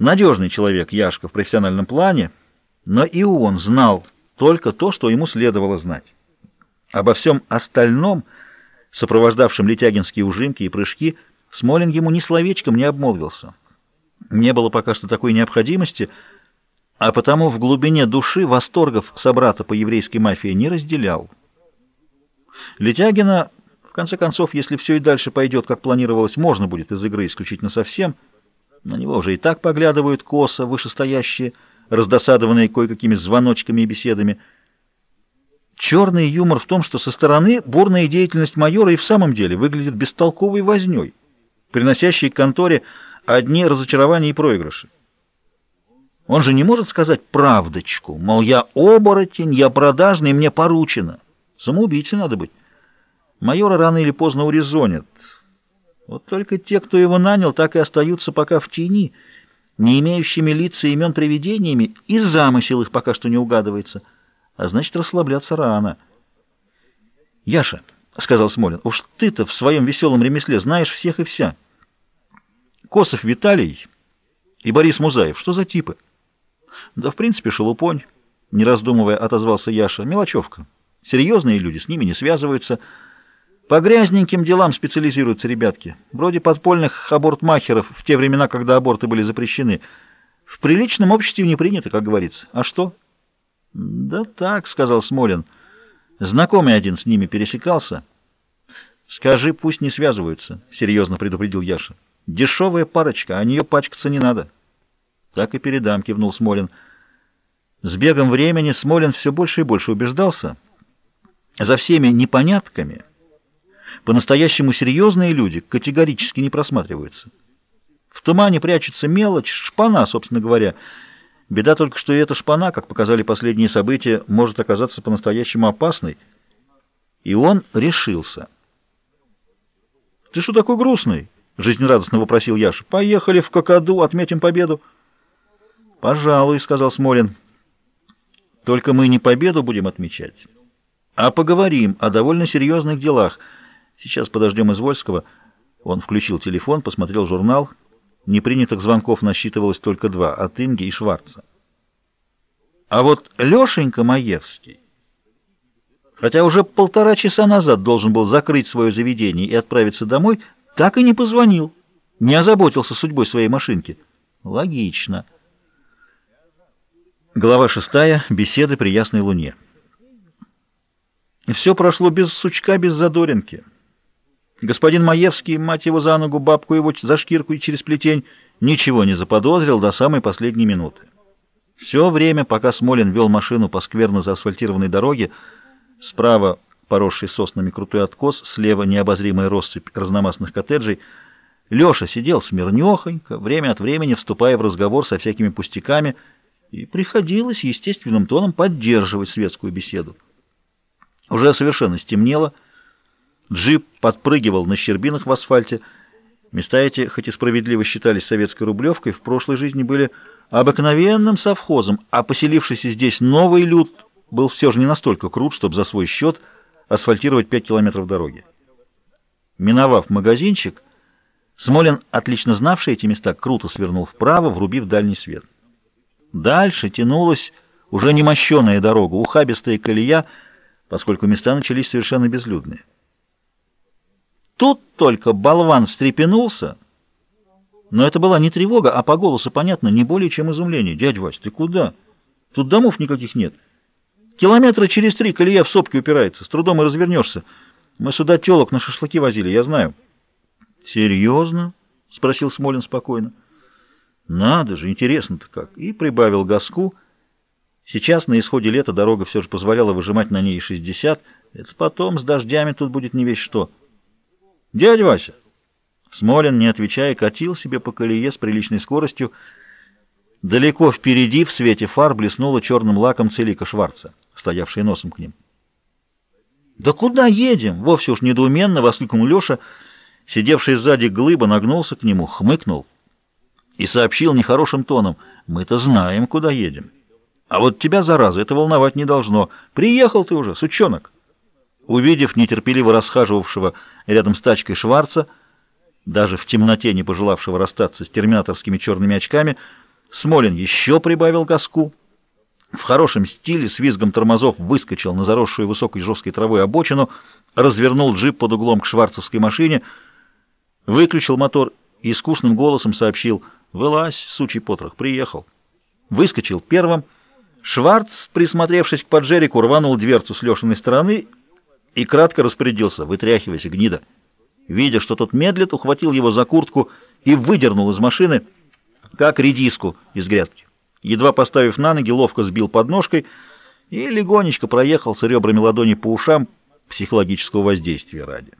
Надежный человек Яшка в профессиональном плане, но и он знал только то, что ему следовало знать. Обо всем остальном, сопровождавшем летягинские ужимки и прыжки, Смолин ему ни словечком не обмолвился. Не было пока что такой необходимости, а потому в глубине души восторгов собрата по еврейской мафии не разделял. Летягина, в конце концов, если все и дальше пойдет, как планировалось, можно будет из игры исключить насовсем. На него уже и так поглядывают косо вышестоящие, раздосадованные кое-какими звоночками и беседами. Черный юмор в том, что со стороны бурная деятельность майора и в самом деле выглядит бестолковой вознёй, приносящей конторе одни разочарования и проигрыши. Он же не может сказать правдочку, мол, я оборотень, я продажный, мне поручено. Самоубийцей надо быть. Майора рано или поздно урезонят. Вот только те, кто его нанял, так и остаются пока в тени, не имеющими лица и имен привидениями, и замысел их пока что не угадывается. А значит, расслабляться рано. «Яша», — сказал Смолин, — «уж ты-то в своем веселом ремесле знаешь всех и вся». Косов Виталий и Борис Музаев. Что за типы? Да, в принципе, шелупонь. Не раздумывая, отозвался Яша. Мелочевка. Серьезные люди с ними не связываются. По грязненьким делам специализируются ребятки. Вроде подпольных абортмахеров в те времена, когда аборты были запрещены. В приличном обществе не принято, как говорится. А что? Да так, сказал Смолин. Знакомый один с ними пересекался. Скажи, пусть не связываются, серьезно предупредил Яша. Дешевая парочка, а нее пачкаться не надо. Так и передам, кивнул Смолин. С бегом времени Смолин все больше и больше убеждался. За всеми непонятками по-настоящему серьезные люди категорически не просматриваются. В тумане прячется мелочь, шпана, собственно говоря. Беда только, что и эта шпана, как показали последние события, может оказаться по-настоящему опасной. И он решился. «Ты что такой грустный?» жизнерадостно вопросил Яша. Поехали в Кокоду, отметим победу. Пожалуй, сказал Смолин. Только мы не победу будем отмечать, а поговорим о довольно серьезных делах. Сейчас подождем Извольского. Он включил телефон, посмотрел журнал. Непринятых звонков насчитывалось только два, от Инги и Шварца. А вот Лешенька Маевский, хотя уже полтора часа назад должен был закрыть свое заведение и отправиться домой, так и не позвонил, не озаботился судьбой своей машинки. Логично. Глава шестая. Беседы при ясной луне. Все прошло без сучка, без задоринки. Господин Маевский, мать его за ногу, бабку его за шкирку и через плетень, ничего не заподозрил до самой последней минуты. Все время, пока Смолин вел машину по скверно заасфальтированной дороге, справа поросший соснами крутой откос, слева необозримая россыпь разномастных коттеджей. Леша сидел смирнехонько, время от времени вступая в разговор со всякими пустяками, и приходилось естественным тоном поддерживать светскую беседу. Уже совершенно стемнело, джип подпрыгивал на щербинах в асфальте. Места эти, хоть и справедливо считались советской рублевкой, в прошлой жизни были обыкновенным совхозом, а поселившийся здесь новый люд был все же не настолько крут, чтобы за свой счет – асфальтировать 5 километров дороги. Миновав магазинчик, Смолин, отлично знавший эти места, круто свернул вправо, врубив дальний свет. Дальше тянулась уже немощенная дорога, ухабистая колея, поскольку места начались совершенно безлюдные. Тут только болван встрепенулся, но это была не тревога, а по голосу понятно, не более чем изумление. «Дядь Вась, ты куда? Тут домов никаких нет». Километра через три колея в сопки упирается. С трудом и развернешься. Мы сюда телок на шашлыки возили, я знаю. — Серьезно? — спросил Смолин спокойно. — Надо же, интересно-то как. И прибавил газку. Сейчас, на исходе лета, дорога все же позволяла выжимать на ней и 60. Это потом с дождями тут будет не весь что. — Дядя Вася! Смолин, не отвечая, катил себе по колее с приличной скоростью. Далеко впереди, в свете фар, блеснула черным лаком целика Шварца стоявший носом к ним. «Да куда едем?» — вовсе уж недоуменно воскликнул Леша. Сидевший сзади глыба нагнулся к нему, хмыкнул и сообщил нехорошим тоном. «Мы-то знаем, куда едем. А вот тебя, зараза, это волновать не должно. Приехал ты уже, сучонок!» Увидев нетерпеливо расхаживавшего рядом с тачкой Шварца, даже в темноте не пожелавшего расстаться с терминаторскими черными очками, Смолин еще прибавил газку. В хорошем стиле с визгом тормозов выскочил на заросшую высокой жесткой травой обочину, развернул джип под углом к шварцевской машине, выключил мотор и скучным голосом сообщил «Вылазь, сучий потрох, приехал». Выскочил первым. Шварц, присмотревшись к поджерику, рванул дверцу с Лешиной стороны и кратко распорядился «Вытряхивайся, гнида». Видя, что тот медлит, ухватил его за куртку и выдернул из машины, как редиску из грядки. Едва поставив на ноги, ловко сбил подножкой и легонечко проехал с ребрами ладони по ушам психологического воздействия ради.